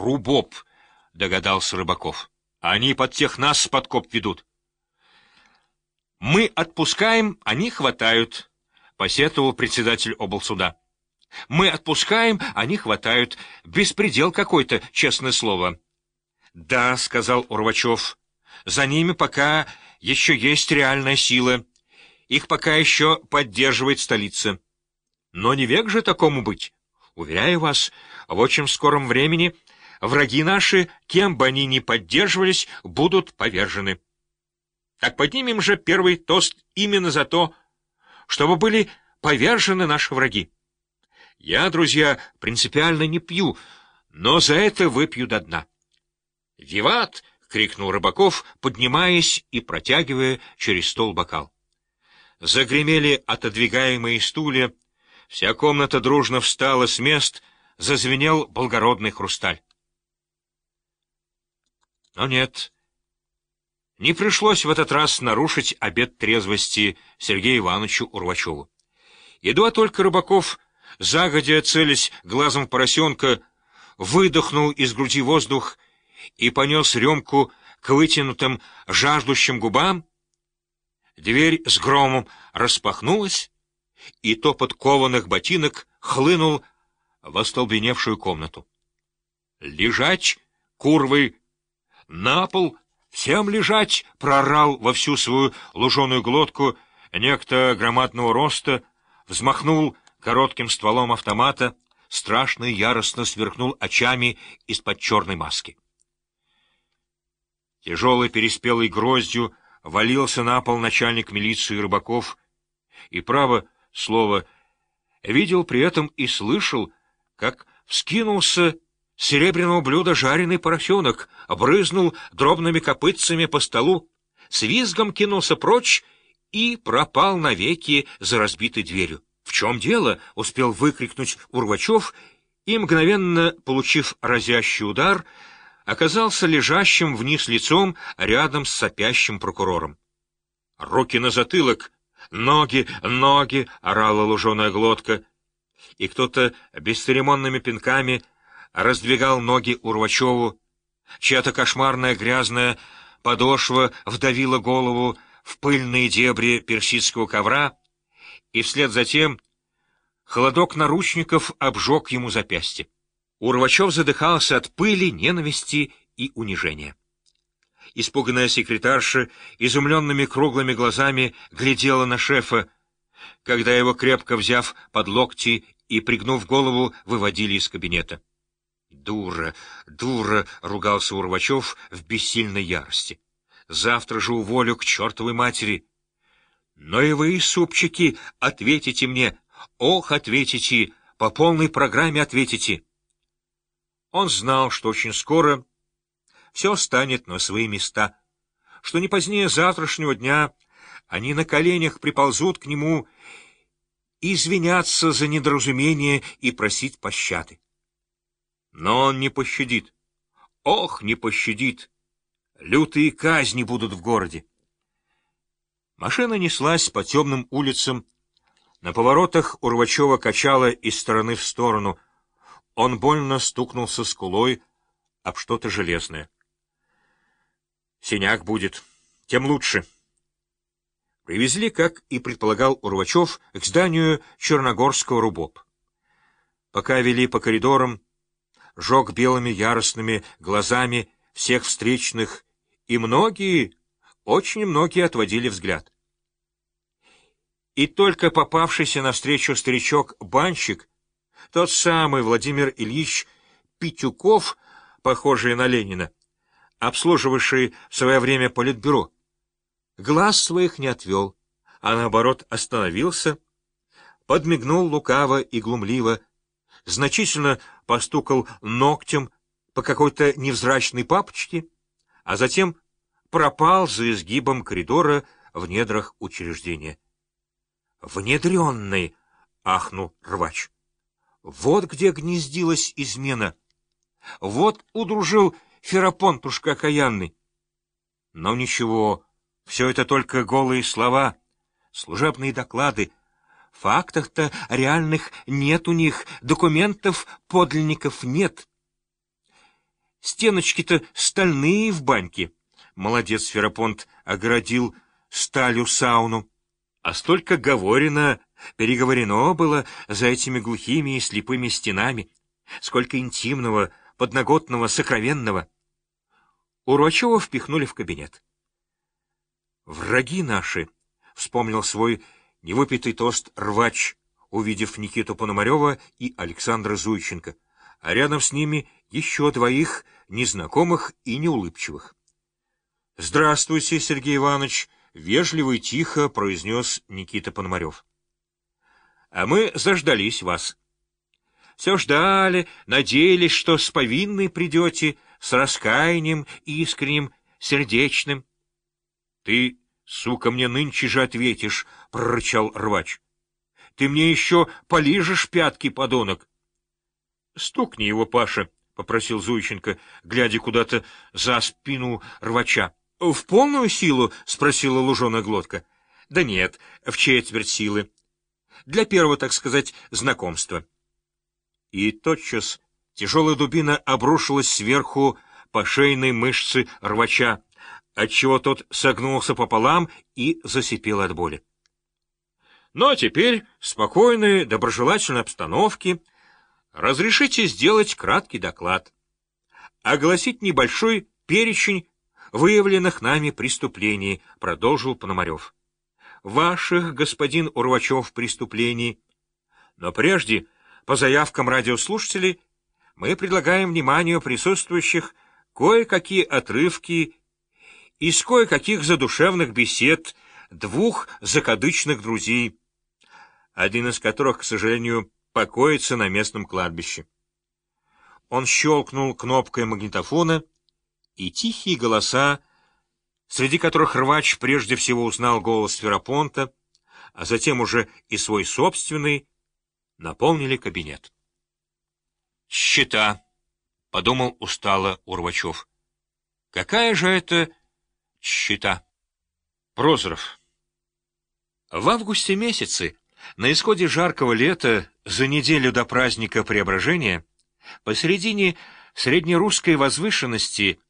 Рубоп, — догадался Рыбаков. Они под тех нас подкоп ведут. Мы отпускаем, они хватают, — посетовал председатель облсуда. Мы отпускаем, они хватают. Беспредел какой-то, честное слово. — Да, — сказал Урвачев, — за ними пока еще есть реальная сила. Их пока еще поддерживает столица. Но не век же такому быть. Уверяю вас, в очень скором времени враги наши, кем бы они ни поддерживались, будут повержены. Так поднимем же первый тост именно за то, чтобы были повержены наши враги. Я, друзья, принципиально не пью, но за это выпью до дна. «Виват!» — крикнул Рыбаков, поднимаясь и протягивая через стол бокал. Загремели отодвигаемые стулья, вся комната дружно встала с мест, зазвенел благородный хрусталь. Но нет, не пришлось в этот раз нарушить обет трезвости Сергею Ивановичу Урвачеву. Едва только Рыбаков, загодя целясь глазом поросенка, выдохнул из груди воздух и понес рюмку к вытянутым жаждущим губам, дверь с громом распахнулась, и топот кованых ботинок хлынул в остолбеневшую комнату. «Лежать, курвы! На пол! Всем лежать!» — прорал во всю свою луженую глотку некто громадного роста, взмахнул коротким стволом автомата, страшно и яростно сверкнул очами из-под черной маски. Тяжелой переспелой гроздью валился на пол начальник милиции Рыбаков, и, право слово, видел при этом и слышал, как вскинулся серебряного блюда жареный поросенок, обрызнул дробными копытцами по столу, с визгом кинулся прочь и пропал навеки за разбитой дверью. «В чем дело?» — успел выкрикнуть Урвачев, и, мгновенно получив разящий удар, оказался лежащим вниз лицом рядом с сопящим прокурором. «Руки на затылок! Ноги, ноги!» — орала луженая глотка. И кто-то бесцеремонными пинками раздвигал ноги Урвачеву. Чья-то кошмарная грязная подошва вдавила голову в пыльные дебри персидского ковра, и вслед за тем холодок наручников обжег ему запястье. Урвачев задыхался от пыли, ненависти и унижения. Испуганная секретарша изумленными круглыми глазами глядела на шефа, когда его, крепко взяв под локти и пригнув голову, выводили из кабинета. «Дура, дура!» — ругался Урвачев в бессильной ярости. «Завтра же уволю к чертовой матери!» «Но и вы, супчики, ответите мне! Ох, ответите! По полной программе ответите!» Он знал, что очень скоро все станет на свои места, что не позднее завтрашнего дня они на коленях приползут к нему извиняться за недоразумение и просить пощады. Но он не пощадит. Ох, не пощадит! Лютые казни будут в городе. Машина неслась по темным улицам. На поворотах Урвачева качала из стороны в сторону — он больно стукнулся скулой об что-то железное. Синяк будет, тем лучше. Привезли, как и предполагал Урвачев, к зданию Черногорского РУБОП. Пока вели по коридорам, жег белыми яростными глазами всех встречных, и многие, очень многие отводили взгляд. И только попавшийся навстречу старичок-банщик тот самый Владимир Ильич Петюков, похожий на Ленина, обслуживавший в свое время политбюро, глаз своих не отвел, а наоборот остановился, подмигнул лукаво и глумливо, значительно постукал ногтем по какой-то невзрачной папочке, а затем пропал за изгибом коридора в недрах учреждения. «Внедренный!» — ахнул рвач. Вот где гнездилась измена. Вот удружил Ферапонтушка окаянный. Но ничего, все это только голые слова, служебные доклады. Фактов-то реальных нет у них, документов подлинников нет. стеночки-то стальные в баньке. Молодец, Ферапонт оградил сталью сауну. А столько говорено, переговорено было за этими глухими и слепыми стенами. Сколько интимного, подноготного, сокровенного. Урочева впихнули в кабинет. «Враги наши!» — вспомнил свой невыпитый тост рвач, увидев Никиту Пономарева и Александра Зуйченко, а рядом с ними еще двоих незнакомых и неулыбчивых. «Здравствуйте, Сергей Иванович!» — вежливо и тихо произнес Никита Пономарев. «А мы заждались вас. Все ждали, надеялись, что с повинной придете, с раскаянием искренним, сердечным. — Ты, сука, мне нынче же ответишь, — прорычал рвач. — Ты мне еще полижешь пятки, подонок. — Стукни его, Паша, — попросил Зуйченко, глядя куда-то за спину рвача. — В полную силу? — спросила луженая глотка. — Да нет, в четверть силы. Для первого, так сказать, знакомства. И тотчас тяжелая дубина обрушилась сверху по шейной мышце рвача, отчего тот согнулся пополам и засипел от боли. Ну, а теперь, в спокойной, доброжелательной обстановке, разрешите сделать краткий доклад, огласить небольшой перечень выявленных нами преступлений, продолжил Пономарев. Ваших, господин Урвачев, преступлений. Но прежде, по заявкам радиослушателей, мы предлагаем вниманию присутствующих кое-какие отрывки из кое-каких задушевных бесед двух закадычных друзей, один из которых, к сожалению, покоится на местном кладбище. Он щелкнул кнопкой магнитофона, и тихие голоса, среди которых рвач прежде всего узнал голос Ферапонта, а затем уже и свой собственный, наполнили кабинет. «Счета», — подумал устало Урвачев. «Какая же это счета?» Прозоров. В августе месяце, на исходе жаркого лета, за неделю до праздника Преображения, посередине среднерусской возвышенности,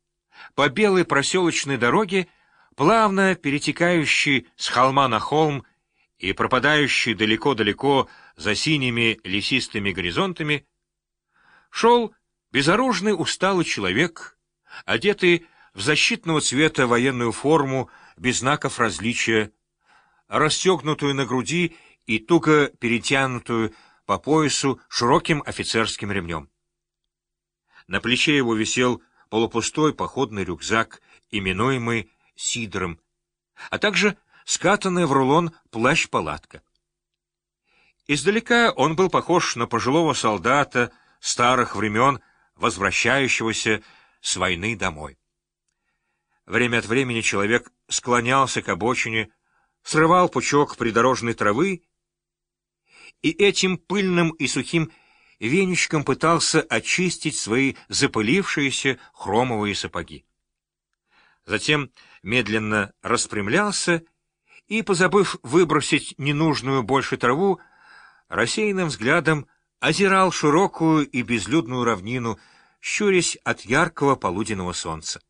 по белой проселочной дороге, плавно перетекающей с холма на холм и пропадающей далеко-далеко за синими лесистыми горизонтами, шел безоружный усталый человек, одетый в защитного цвета военную форму без знаков различия, расстегнутую на груди и туго перетянутую по поясу широким офицерским ремнем. На плече его висел полупустой походный рюкзак, именуемый сидором, а также скатанный в рулон плащ-палатка. Издалека он был похож на пожилого солдата старых времен, возвращающегося с войны домой. Время от времени человек склонялся к обочине, срывал пучок придорожной травы и этим пыльным и сухим веничком пытался очистить свои запылившиеся хромовые сапоги. Затем медленно распрямлялся и, позабыв выбросить ненужную больше траву, рассеянным взглядом озирал широкую и безлюдную равнину, щурясь от яркого полуденного солнца.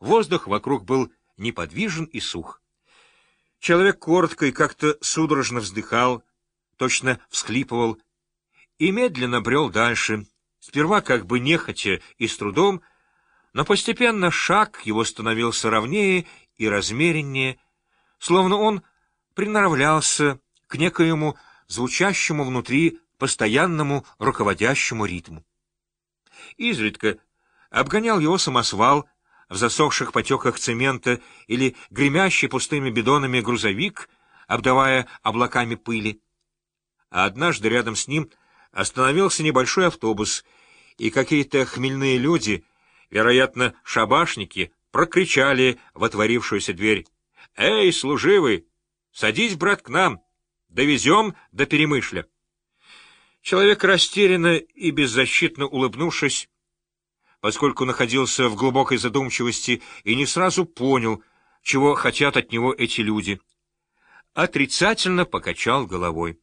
Воздух вокруг был неподвижен и сух. Человек коротко и как-то судорожно вздыхал, точно всхлипывал, и медленно брел дальше, сперва как бы нехотя и с трудом, но постепенно шаг его становился ровнее и размереннее, словно он приноравлялся к некоему звучащему внутри постоянному руководящему ритму. Изредка обгонял его самосвал, в засохших потеках цемента или гремящий пустыми бидонами грузовик, обдавая облаками пыли. А однажды рядом с ним остановился небольшой автобус, и какие-то хмельные люди, вероятно, шабашники, прокричали в отворившуюся дверь. «Эй, служивый, садись, брат, к нам, довезем до Перемышля». Человек растерянно и беззащитно улыбнувшись, поскольку находился в глубокой задумчивости и не сразу понял, чего хотят от него эти люди. Отрицательно покачал головой.